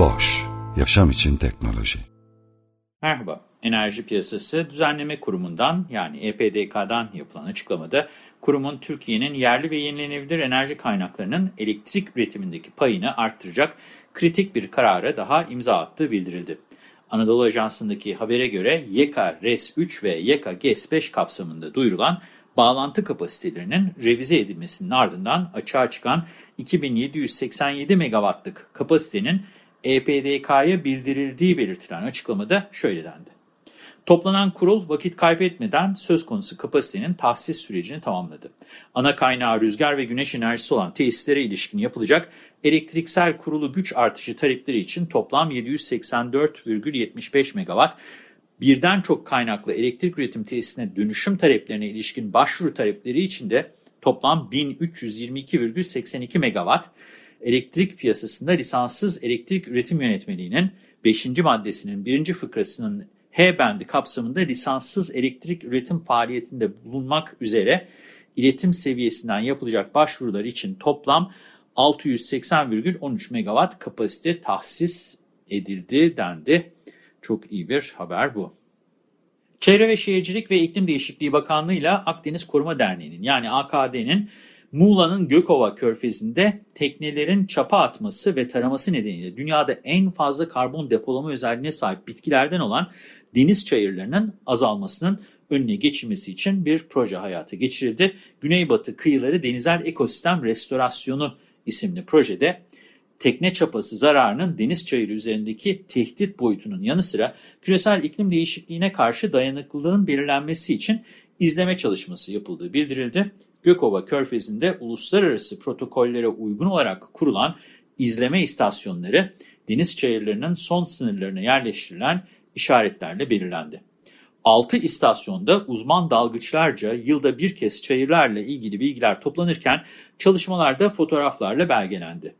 Boş, yaşam için teknoloji. Merhaba, Enerji Piyasası Düzenleme Kurumu'ndan yani EPDK'dan yapılan açıklamada kurumun Türkiye'nin yerli ve yenilenebilir enerji kaynaklarının elektrik üretimindeki payını arttıracak kritik bir karara daha imza attığı bildirildi. Anadolu Ajansı'ndaki habere göre YEKA RES 3 ve YEKA GES 5 kapsamında duyurulan bağlantı kapasitelerinin revize edilmesinin ardından açığa çıkan 2787 megawattlık kapasitenin EPDK'ya bildirildiği belirtilen açıklamada şöyle dendi. Toplanan kurul vakit kaybetmeden söz konusu kapasitenin tahsis sürecini tamamladı. Ana kaynağı rüzgar ve güneş enerjisi olan tesislere ilişkin yapılacak elektriksel kurulu güç artışı talepleri için toplam 784,75 megawatt, birden çok kaynaklı elektrik üretim tesisine dönüşüm taleplerine ilişkin başvuru talepleri için de toplam 1322,82 megawatt, elektrik piyasasında lisanssız elektrik üretim yönetmeliğinin 5. maddesinin 1. fıkrasının H bendi kapsamında lisanssız elektrik üretim faaliyetinde bulunmak üzere iletim seviyesinden yapılacak başvurular için toplam 680,13 megawatt kapasite tahsis edildi dendi. Çok iyi bir haber bu. Çevre ve Şehircilik ve İklim Değişikliği Bakanlığı ile Akdeniz Koruma Derneği'nin yani AKD'nin Muğla'nın Gökova körfezinde teknelerin çapa atması ve taraması nedeniyle dünyada en fazla karbon depolama özelliğine sahip bitkilerden olan deniz çayırlarının azalmasının önüne geçilmesi için bir proje hayata geçirildi. Güneybatı Kıyıları Denizel Ekosistem Restorasyonu isimli projede tekne çapası zararının deniz çayırı üzerindeki tehdit boyutunun yanı sıra küresel iklim değişikliğine karşı dayanıklılığın belirlenmesi için izleme çalışması yapıldığı bildirildi. Gökova Körfezi'nde uluslararası protokollere uygun olarak kurulan izleme istasyonları deniz çayırlarının son sınırlarına yerleştirilen işaretlerle belirlendi. 6 istasyonda uzman dalgıçlarca yılda bir kez çayırlarla ilgili bilgiler toplanırken çalışmalarda fotoğraflarla belgelendi.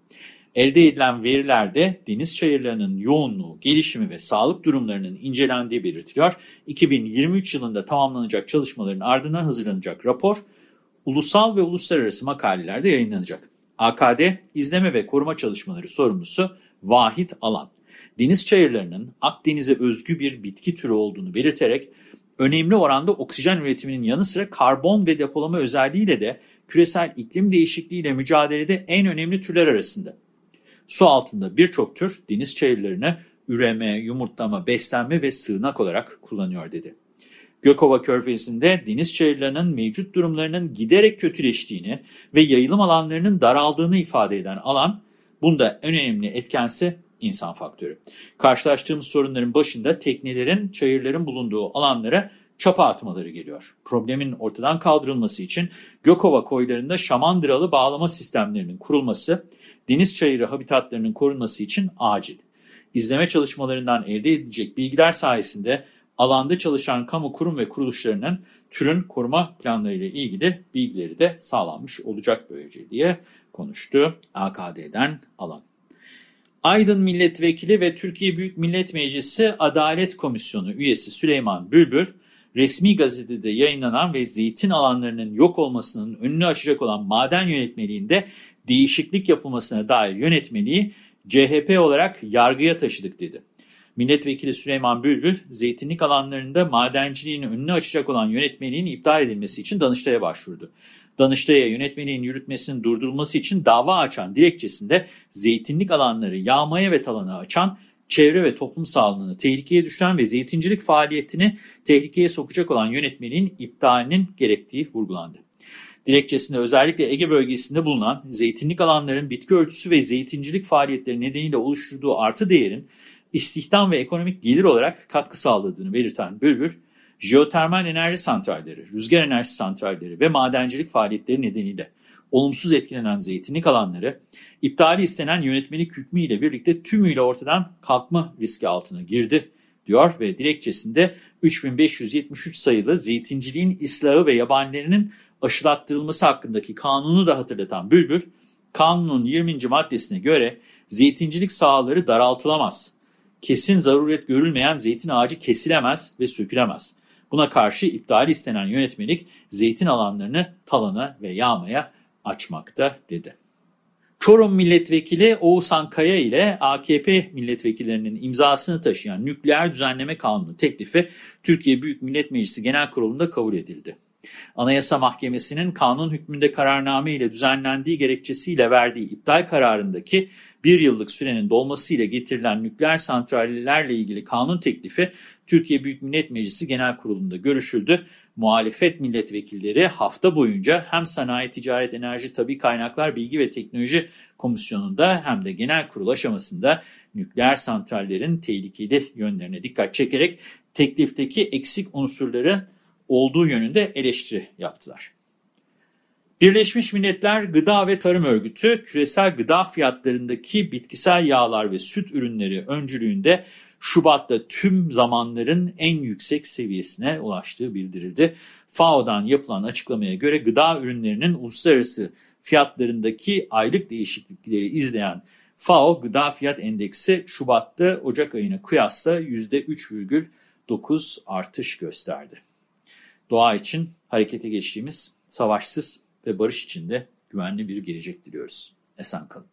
Elde edilen verilerde deniz çayırlarının yoğunluğu, gelişimi ve sağlık durumlarının incelendiği belirtiliyor. 2023 yılında tamamlanacak çalışmaların ardından hazırlanacak rapor, ulusal ve uluslararası makalelerde yayınlanacak. AKD, izleme ve koruma çalışmaları sorumlusu Vahit Alan deniz çayırlarının Akdeniz'e özgü bir bitki türü olduğunu belirterek önemli oranda oksijen üretiminin yanı sıra karbon ve depolama özelliğiyle de küresel iklim değişikliğiyle mücadelede en önemli türler arasında. Su altında birçok tür deniz çayırlarını üreme, yumurtlama, beslenme ve sığınak olarak kullanıyor dedi. Gökova Körfezi'nde deniz çayırlarının mevcut durumlarının giderek kötüleştiğini ve yayılım alanlarının daraldığını ifade eden alan, bunda en önemli etkensi insan faktörü. Karşılaştığımız sorunların başında teknelerin, çayırların bulunduğu alanlara çapa atmaları geliyor. Problemin ortadan kaldırılması için Gökova koylarında şamandıralı bağlama sistemlerinin kurulması, deniz çayırı habitatlarının korunması için acil. İzleme çalışmalarından elde edilecek bilgiler sayesinde alanda çalışan kamu kurum ve kuruluşlarının türün koruma planlarıyla ilgili bilgileri de sağlanmış olacak böylece diye konuştu AKD'den alan. Aydın Milletvekili ve Türkiye Büyük Millet Meclisi Adalet Komisyonu üyesi Süleyman Bülbül, resmi gazetede yayınlanan ve zeytin alanlarının yok olmasının önünü açacak olan maden yönetmeliğinde değişiklik yapılmasına dair yönetmeliği CHP olarak yargıya taşıdık dedi. Milletvekili Süleyman Bülbül, zeytinlik alanlarında madenciliğin önünü açacak olan yönetmeliğin iptal edilmesi için Danıştay'a başvurdu. Danıştay'a yönetmeliğin yürütmesinin durdurulması için dava açan dilekçesinde zeytinlik alanları yağmaya ve talana açan, çevre ve toplum sağlığını tehlikeye düşüren ve zeytincilik faaliyetini tehlikeye sokacak olan yönetmeliğin iptalinin gerektiği vurgulandı. Dilekçesinde özellikle Ege bölgesinde bulunan zeytinlik alanların bitki örtüsü ve zeytincilik faaliyetleri nedeniyle oluşturduğu artı değerin istihdam ve ekonomik gelir olarak katkı sağladığını belirten Bülbül, jeotermal enerji santralleri, rüzgar enerji santralleri ve madencilik faaliyetleri nedeniyle olumsuz etkilenen zeytinlik alanları, iptali istenen yönetmelik hükmü birlikte tümüyle ortadan kalkma riski altına girdi, diyor ve dilekçesinde 3573 sayılı zeytinciliğin ıslahı ve yabanilerinin aşılattırılması hakkındaki kanunu da hatırlatan Bülbül, kanunun 20. maddesine göre zeytincilik sahaları daraltılamaz, kesin zaruret görülmeyen zeytin ağacı kesilemez ve sökülemez. Buna karşı iptal istenen yönetmelik zeytin alanlarını talana ve yağmaya açmakta dedi. Çorum Milletvekili Oğuzhan Kaya ile AKP milletvekillerinin imzasını taşıyan nükleer düzenleme kanunu teklifi Türkiye Büyük Millet Meclisi Genel Kurulu'nda kabul edildi. Anayasa Mahkemesi'nin kanun hükmünde kararname ile düzenlendiği gerekçesiyle verdiği iptal kararındaki bir yıllık sürenin dolmasıyla getirilen nükleer santrallerle ilgili kanun teklifi Türkiye Büyük Millet Meclisi Genel Kurulu'nda görüşüldü. Muhalefet milletvekilleri hafta boyunca hem Sanayi, Ticaret, Enerji, Tabi Kaynaklar, Bilgi ve Teknoloji Komisyonu'nda hem de genel kurul aşamasında nükleer santrallerin tehlikeli yönlerine dikkat çekerek teklifteki eksik unsurları olduğu yönünde eleştiri yaptılar. Birleşmiş Milletler Gıda ve Tarım Örgütü küresel gıda fiyatlarındaki bitkisel yağlar ve süt ürünleri öncülüğünde Şubat'ta tüm zamanların en yüksek seviyesine ulaştığı bildirildi. FAO'dan yapılan açıklamaya göre gıda ürünlerinin uluslararası fiyatlarındaki aylık değişiklikleri izleyen FAO Gıda Fiyat Endeksi Şubat'ta Ocak ayına kıyasla %3,9 artış gösterdi. Doğa için harekete geçtiğimiz savaşsız ve barış içinde güvenli bir gelecek diliyoruz. Esen kalın.